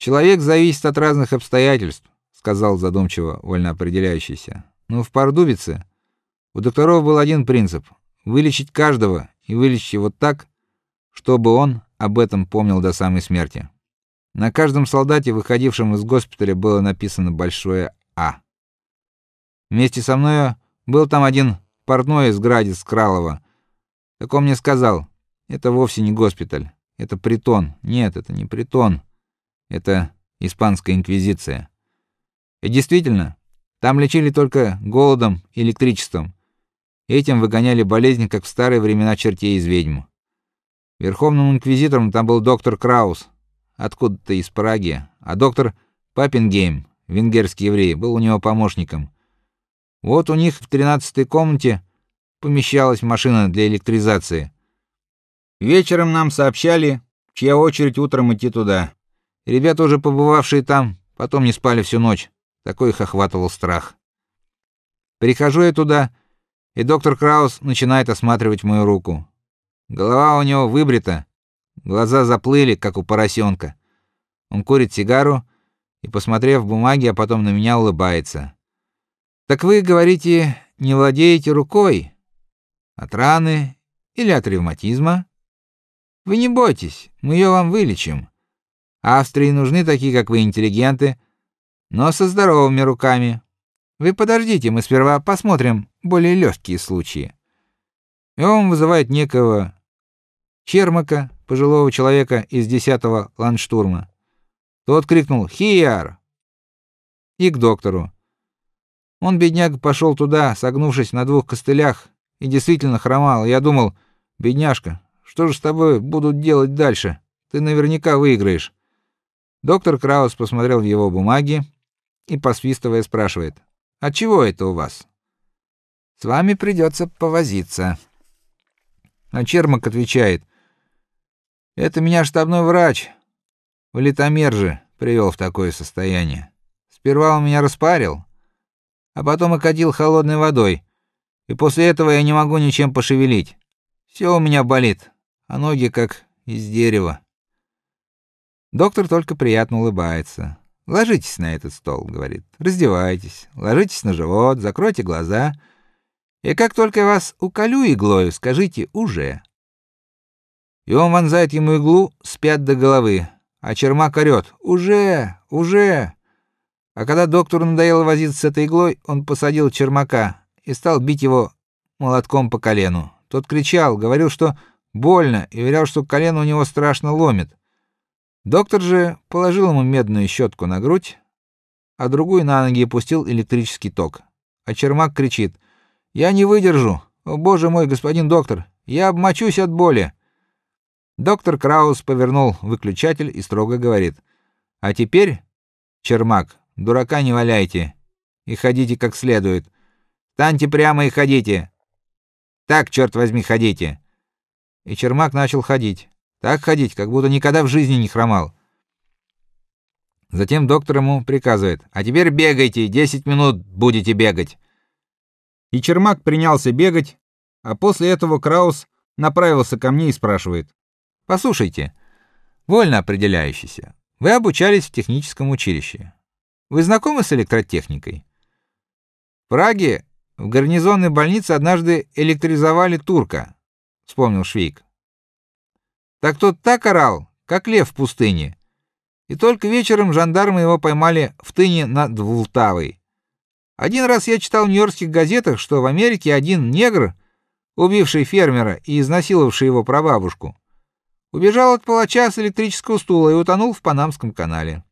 Человек зависит от разных обстоятельств, сказал задумчиво вольно определяющийся. Но в Пардубице у докторов был один принцип вылечить каждого и вылечить его так, чтобы он об этом помнил до самой смерти. На каждом солдате, выходившем из госпиталя, было написано большое А. Вместе со мной был там один портной из Градец Кралова. Так он мне сказал: "Это вовсе не госпиталь, это притон". Нет, это не притон. Это испанская инквизиция. И действительно, там лечили только голодом и электричеством. Этим выгоняли болезни, как в старые времена чертей из ведьм. Верховным инквизитором там был доктор Краус, откуда-то из Праги, а доктор Папингейм, венгерский еврей, был у него помощником. Вот у них в тринадцатой комнате помещалась машина для электризации. Вечером нам сообщали, чья очередь утром идти туда. Ребята, уже побывавшие там, потом не спали всю ночь. Такой их охватывал страх. Прихожу я туда, и доктор Краус начинает осматривать мою руку. Голова у него выбрита, глаза заплыли, как у поросенка. Он курит сигару и, посмотрев бумаги, а потом на меня улыбается. Так вы говорите, не владеете рукой? От раны или от ревматизма? Вы не бойтесь, мы ее вам вылечим. Австрии нужны такие, как вы, интеллигенты, но со здоровыми руками. Вы подождите, мы сперва посмотрим более легкие случаи. И он вызывает некого Чермака, пожилого человека из 10-го ландштурма. Тот крикнул: "Хиар!" И к доктору. Он бедняга пошел туда, согнувшись на двух костылях, и действительно хромал. Я думал: "Бедняжка, что же с тобой будут делать дальше? Ты наверняка выиграешь". Доктор Краус посмотрел в его бумаги и посвистывая спрашивает: "А чего это у вас?" "С вами придется повозиться". А Чермак отвечает: это меня штабной врач в Литомерже привел в такое состояние. Сперва он меня распарил, а потом окатил холодной водой. И после этого я не могу ничем пошевелить. Все у меня болит, а ноги как из дерева. Доктор только приятно улыбается. Ложитесь на этот стол, говорит. Раздевайтесь, ложитесь на живот, закройте глаза. И как только я вас уколю иглой, скажите уже. И он вонзает ему иглу с пят до головы, а Чермак орёт: "Уже, уже!" А когда доктору надоело возиться с этой иглой, он посадил Чермака и стал бить его молотком по колену. Тот кричал, говорил, что больно, и уверял, что колено у него страшно ломит. Доктор же положил ему медную щетку на грудь, а другую на ноги и пустил электрический ток. А Чермак кричит: "Я не выдержу! О, боже мой, господин доктор, я обмочусь от боли!" Доктор Краус повернул выключатель и строго говорит: "А теперь, Чермак, дурака не валяйте и ходите как следует. Станьте прямо и ходите. Так, черт возьми, ходите". И Чермак начал ходить. Так ходить, как будто никогда в жизни не хромал. Затем доктор ему приказывает: "А теперь бегайте, десять минут будете бегать". И Чермак принялся бегать, а после этого Краус направился ко мне и спрашивает: Послушайте, вольно определяющийся. Вы обучались в техническом училище. Вы знакомы с электротехникой? В Праге в гарнизонной больнице однажды электризовали турка, вспомнил Швейк. Так тот так орал, как лев в пустыне. И только вечером жандармы его поймали в тыне над Вултавой. Один раз я читал в нью-йоркских газетах, что в Америке один негр, убивший фермера и изнасиловавший его прабабушку, убежал от палача с электрического стула и утонул в Панамском канале.